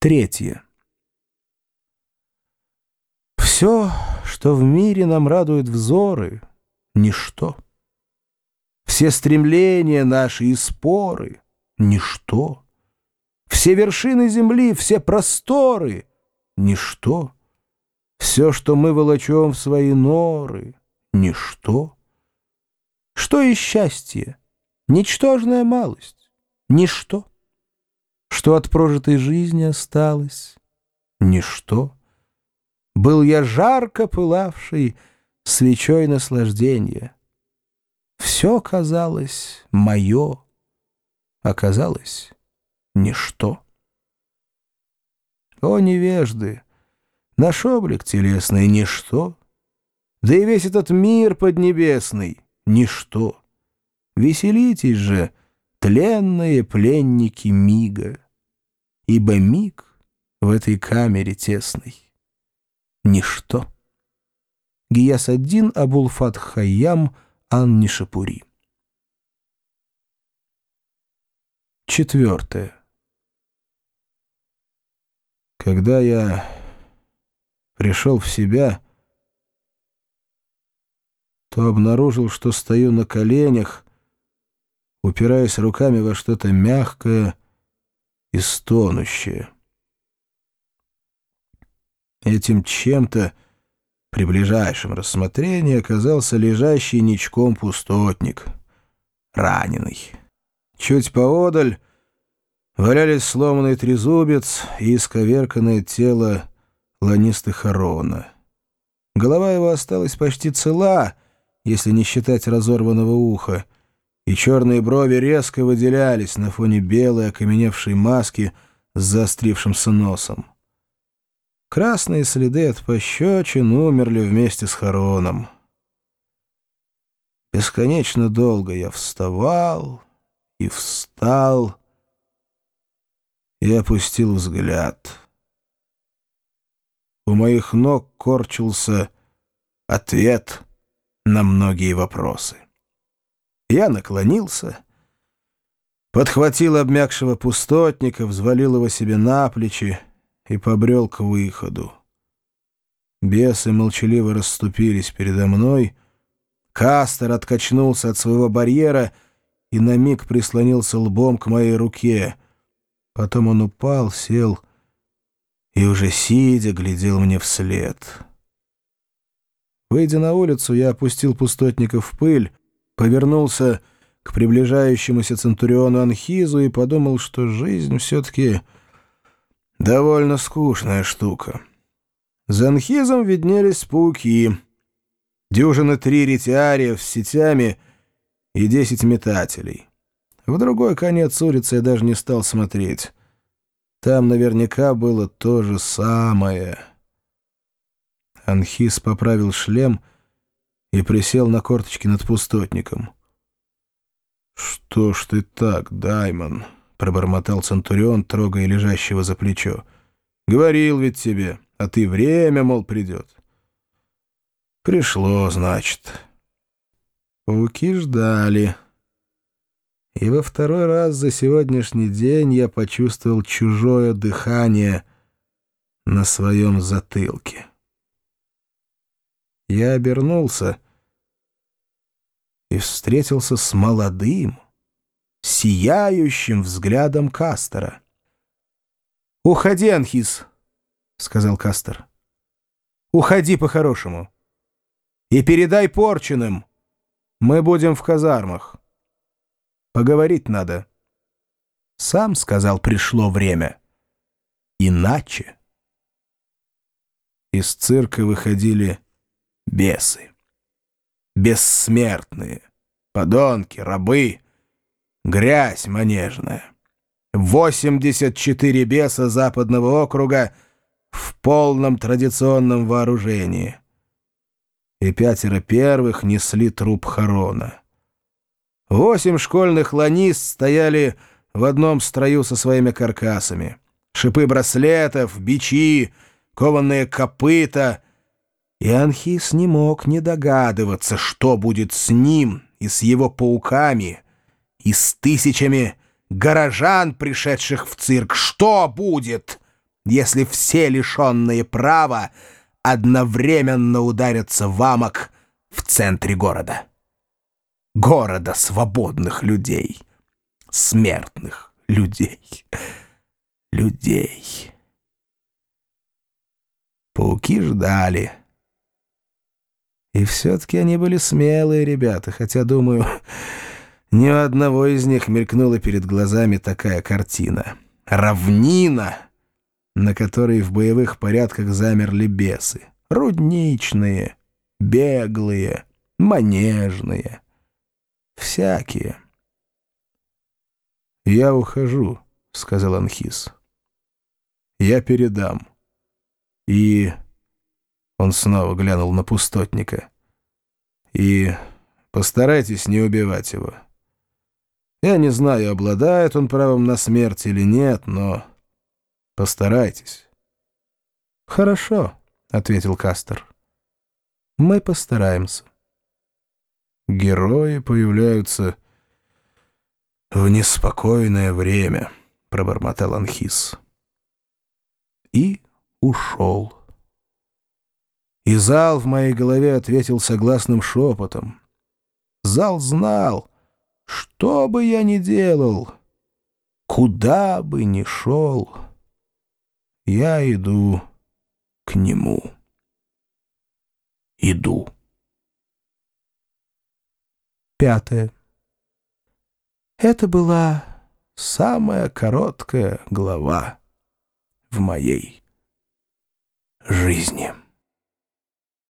Третье. Все, что в мире нам радует взоры, — ничто. Все стремления наши и споры — ничто. Все вершины земли, все просторы — ничто. Все, что мы волочем в свои норы — ничто. Что и счастье? Ничтожная малость, ничто. Что от прожитой жизни осталось? Ничто. Был я жарко пылавший свечой наслаждения. Все казалось мое, оказалось ничто. О, невежды! Наш облик телесный — ничто, Да и весь этот мир поднебесный — ничто. Веселитесь же, тленные пленники мига, Ибо миг в этой камере тесной — ничто. Гияс-ад-Дин Абулфат-Хайям Ан-Нишапури Четвертое. Когда я пришел в себя, то обнаружил, что стою на коленях, упираясь руками во что-то мягкое и стонущее. Этим чем-то при ближайшем рассмотрении оказался лежащий ничком пустотник, раненый. Чуть поодаль валялись сломанный трезубец и исковерканное тело Ланиста Харона. Голова его осталась почти цела, если не считать разорванного уха, и черные брови резко выделялись на фоне белой окаменевшей маски с заострившимся носом. Красные следы от пощечин умерли вместе с хороном. Бесконечно долго я вставал и встал и опустил взгляд. У моих ног корчился ответ на многие вопросы. Я наклонился, подхватил обмякшего пустотника, взвалил его себе на плечи и побрел к выходу. Бесы молчаливо расступились передо мной. Кастер откачнулся от своего барьера и на миг прислонился лбом к моей руке. Потом он упал, сел и уже сидя глядел мне вслед. Выйдя на улицу, я опустил пустотника в пыль, повернулся к приближающемуся Центуриону Анхизу и подумал, что жизнь все-таки довольно скучная штука. За Анхизом виднелись пауки, дюжины три ретиариев с сетями и десять метателей. В другой конец улицы я даже не стал смотреть. Там наверняка было то же самое. Анхиз поправил шлем и присел на корточки над пустотником. «Что ж ты так, Даймон?» — пробормотал Центурион, трогая лежащего за плечо. «Говорил ведь тебе, а ты время, мол, придет». «Пришло, значит». Пауки ждали. И во второй раз за сегодняшний день я почувствовал чужое дыхание на своем затылке. Я обернулся и встретился с молодым, сияющим взглядом Кастера. «Уходи, Анхис», — сказал Кастер. «Уходи по-хорошему. И передай порченым. Мы будем в казармах. Поговорить надо». Сам сказал, пришло время. Иначе. Из цирка выходили бесы. Бессмертные, подонки, рабы, грязь манежная. 84 беса западного округа в полном традиционном вооружении. И пятеро первых несли труп Харона. Восемь школьных ланист стояли в одном строю со своими каркасами. Шипы браслетов, бичи, кованные копыта — и Анхис не мог не догадываться, что будет с ним и с его пауками, и с тысячами горожан, пришедших в цирк. Что будет? если все лишенные права одновременно ударятся в амок в центре города. Города свободных людей, смертных людей, людей. Пауки ждали. И все-таки они были смелые ребята, хотя, думаю, ни у одного из них мелькнула перед глазами такая картина. Равнина, на которой в боевых порядках замерли бесы. Рудничные, беглые, манежные. Всякие. «Я ухожу», — сказал Анхис. «Я передам». И... Он снова глянул на пустотника. «И постарайтесь не убивать его. Я не знаю, обладает он правом на смерть или нет, но постарайтесь». «Хорошо», — ответил Кастер. «Мы постараемся». «Герои появляются в неспокойное время», — пробормотал Анхис. И ушел. И зал в моей голове ответил согласным шепотом. Зал знал, что бы я ни делал, куда бы ни шел, я иду к нему. Иду. Пятое. Это была самая короткая глава в моей жизни.